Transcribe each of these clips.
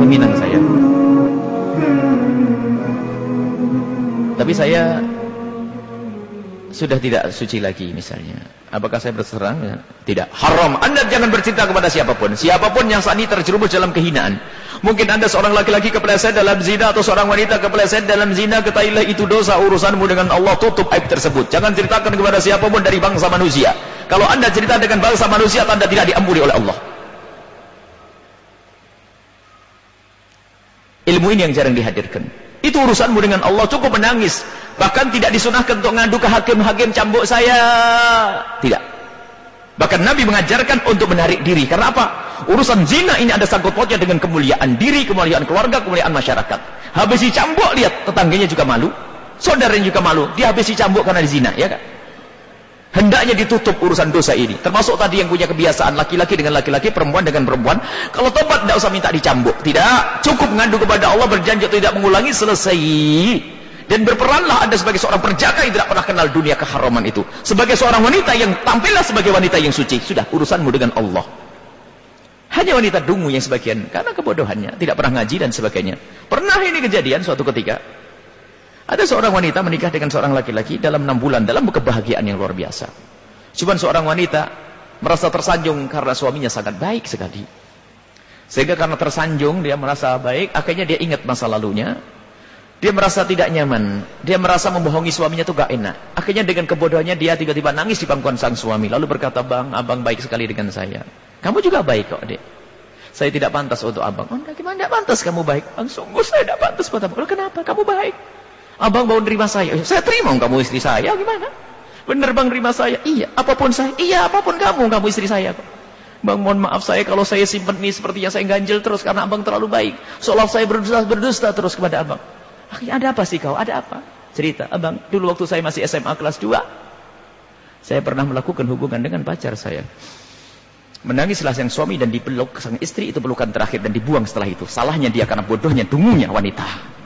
meminang saya. Tapi saya sudah tidak suci lagi misalnya. Apakah saya berserang? Tidak. Haram. Anda jangan bercinta kepada siapa pun. Siapa pun yang saat ini terjerumus dalam kehinaan. Mungkin anda seorang laki-laki kepleset dalam zina atau seorang wanita kepleset dalam zina. Ketahuilah itu dosa urusanmu dengan Allah. Tutup aib tersebut. Jangan ceritakan kepada siapa pun dari bangsa manusia. Kalau anda cerita dengan bangsa manusia, anda tidak diampuni oleh Allah. Ilmu ini yang jarang dihadirkan. Itu urusanmu dengan Allah. Cukup menangis. Bahkan tidak disunahkan untuk ngadu ke hakim-hakim cambuk saya. Tidak. Bahkan Nabi mengajarkan untuk menarik diri. Karena apa? Urusan zina ini ada sangkut pautnya dengan kemuliaan diri, kemuliaan keluarga, kemuliaan masyarakat. Habis dicambuk, lihat tetangganya juga malu. Saudaranya juga malu. Dia habis dicambuk karena zina. Ya kan? Hendaknya ditutup urusan dosa ini. Termasuk tadi yang punya kebiasaan laki-laki dengan laki-laki, perempuan dengan perempuan. Kalau tobat tidak usah minta dicambuk. Tidak. Cukup mengadu kepada Allah berjanji tidak mengulangi, selesai. Dan berperanlah anda sebagai seorang perjaka yang tidak pernah kenal dunia keharaman itu. Sebagai seorang wanita yang tampillah sebagai wanita yang suci. Sudah urusanmu dengan Allah. Hanya wanita dungu yang sebagian. Karena kebodohannya. Tidak pernah ngaji dan sebagainya. Pernah ini kejadian suatu ketika. Ada seorang wanita menikah dengan seorang laki-laki dalam enam bulan dalam kebahagiaan yang luar biasa. Cuman seorang wanita merasa tersanjung karena suaminya sangat baik sekali. Sehingga karena tersanjung dia merasa baik, akhirnya dia ingat masa lalunya. Dia merasa tidak nyaman. Dia merasa membohongi suaminya itu gak enak. Akhirnya dengan kebodohannya dia tiba-tiba nangis di pangkuan sang suami. Lalu berkata, bang, abang baik sekali dengan saya. Kamu juga baik kok, dek. Saya tidak pantas untuk abang. Oh, gimana tidak pantas kamu baik? Bang, sungguh saya tidak pantas buat abang. Kenapa? Kamu baik. Abang mau nerima saya. Saya terima kamu istri saya. Gimana? Benar bang nerima saya? Iya. Apa pun saya? Iya. Apa pun kamu. Kamu istri saya. Bang mohon maaf saya kalau saya simpen ini sepertinya saya ganjil terus karena abang terlalu baik. Seolah saya berdusta, berdusta terus kepada abang. Akhirnya ada apa sih kau? Ada apa? Cerita. Abang, dulu waktu saya masih SMA kelas 2. Saya pernah melakukan hubungan dengan pacar saya. Menangislah sang suami dan dipeluk sang istri itu pelukan terakhir dan dibuang setelah itu. Salahnya dia karena bodohnya dungunya wanita.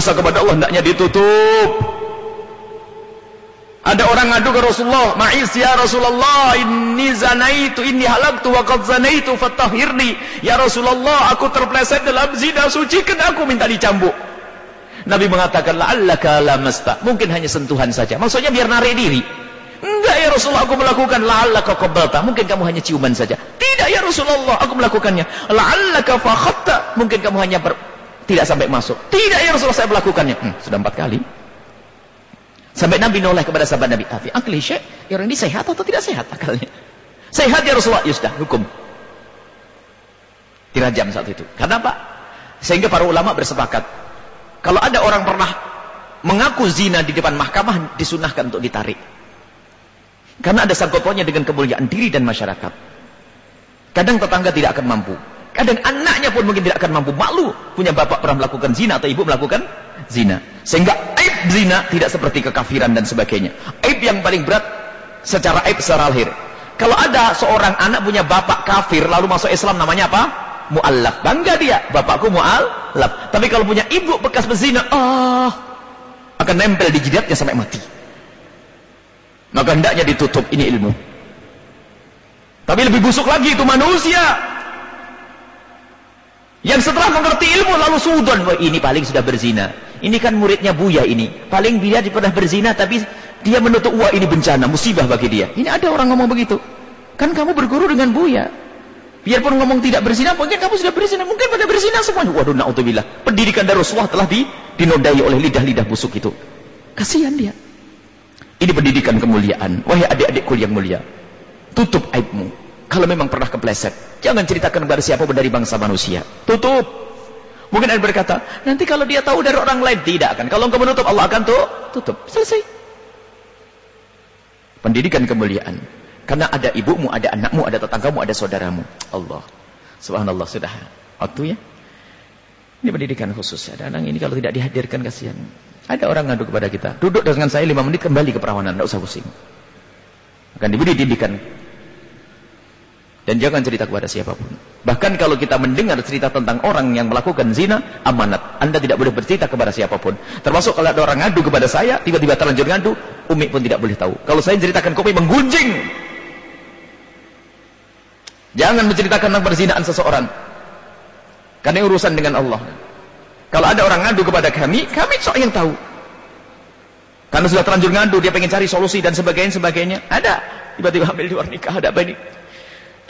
Dosa kepada Allah hendaknya ditutup. Ada orang ngadu ke Rasulullah, "Ma'is ya Rasulullah, inni zanaitu, inni halaktu wa qad zanaitu fatahhirni." Ya Rasulullah, aku terpleset dalam zina, sucikan aku minta dicambuk. Nabi mengatakan, "La'allaka lamasta." Mungkin hanya sentuhan saja. Maksudnya biar narik diri. Enggak ya Rasulullah, aku melakukan la'allaka qabbalta. Mungkin kamu hanya ciuman saja. Tidak ya Rasulullah, aku melakukannya. La'allaka fakhatta. Mungkin kamu hanya ber tidak sampai masuk. Tidak ya Rasulullah saya melakukannya. Hmm, sudah empat kali. Sampai Nabi noleh kepada sahabat Nabi. Afi akli syekh. Ya orang ini sehat atau tidak sehat akalnya? Sehat ya Rasulullah. Ya sudah, hukum. Dirajam saat itu. Karena apa? Sehingga para ulama bersepakat. Kalau ada orang pernah mengaku zina di depan mahkamah, disunahkan untuk ditarik. Karena ada sangkut dengan kemuliaan diri dan masyarakat. Kadang tetangga tidak akan mampu. Kadang anaknya pun mungkin tidak akan mampu malu punya bapak pernah melakukan zina atau ibu melakukan zina. Sehingga aib zina tidak seperti kekafiran dan sebagainya. Aib yang paling berat secara aib secara lahir. Kalau ada seorang anak punya bapak kafir lalu masuk Islam namanya apa? Mu'allaf. Bangga dia, bapakku mu'allaf. Tapi kalau punya ibu bekas berzina, ah, oh, akan nempel di jidatnya sampai mati. Maka hendaknya ditutup ini ilmu. Tapi lebih busuk lagi itu manusia yang setelah mengerti ilmu lalu sudon, wah ini paling sudah berzina. Ini kan muridnya Buya ini. Paling dia pernah berzina tapi dia menutup wah ini bencana, musibah bagi dia. Ini ada orang ngomong begitu. Kan kamu berguru dengan Buya. Biarpun ngomong tidak berzina, mungkin kamu sudah berzina, mungkin pada berzina semuanya. Waduh, na'udzubillah. Pendidikan dari Rasulullah telah di, dinodai oleh lidah-lidah busuk itu. Kasihan dia. Ini pendidikan kemuliaan. Wahai adik-adikku yang mulia. Tutup aibmu. Kalau memang pernah kepleset, jangan ceritakan kepada siapa pun dari bangsa manusia. Tutup. Mungkin ada berkata, nanti kalau dia tahu dari orang lain, tidak akan. Kalau engkau menutup, Allah akan tuh, tutup. Selesai. Pendidikan kemuliaan. Karena ada ibumu, ada anakmu, ada tetanggamu, ada saudaramu. Allah. Subhanallah, sudah. Waktu ya. Ini pendidikan khusus. Ada anak ini kalau tidak dihadirkan, kasihan. Ada orang ngadu kepada kita. Duduk dengan saya lima menit, kembali ke perawanan. Tidak usah pusing. Akan diberi didikan dan jangan cerita kepada siapa pun. Bahkan kalau kita mendengar cerita tentang orang yang melakukan zina, amanat. Anda tidak boleh bercerita kepada siapa pun. Termasuk kalau ada orang ngadu kepada saya, tiba-tiba terlanjur ngadu, Umi pun tidak boleh tahu. Kalau saya ceritakan kopi menggunjing. Jangan menceritakan tentang perzinaan seseorang. Karena urusan dengan Allah. Kalau ada orang ngadu kepada kami, kami sok yang tahu. Karena sudah terlanjur ngadu, dia pengen cari solusi dan sebagainya, sebagainya. Ada. Tiba-tiba hamil di luar nikah, ada apa ini?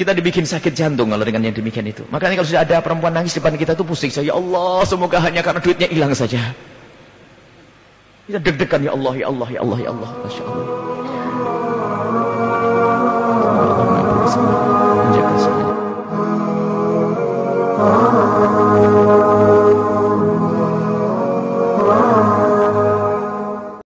Kita dibikin sakit jantung kalau dengan yang demikian itu. Makanya kalau sudah ada perempuan nangis depan kita tuh pusing. Saya, ya Allah, semoga hanya karena duitnya hilang saja. Kita deg-degan, ya Allah, ya Allah, ya Allah, ya Allah. Masya Allah.